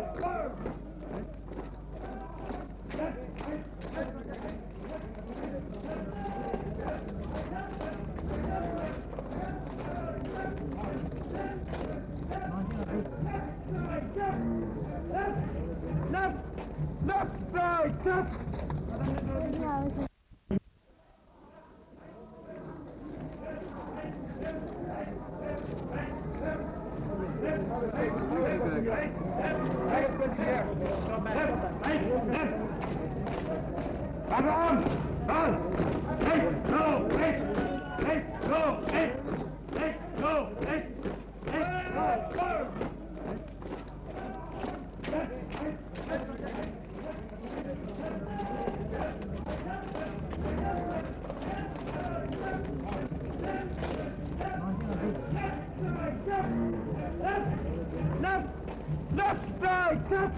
Bye. Hey, stop!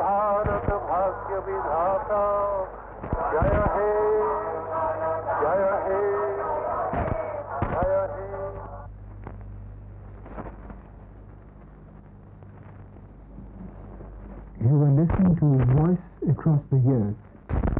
Bharat भाग्य विधाता जय हे जय हे You were listening to his voice across the years.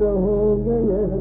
तो हो गया।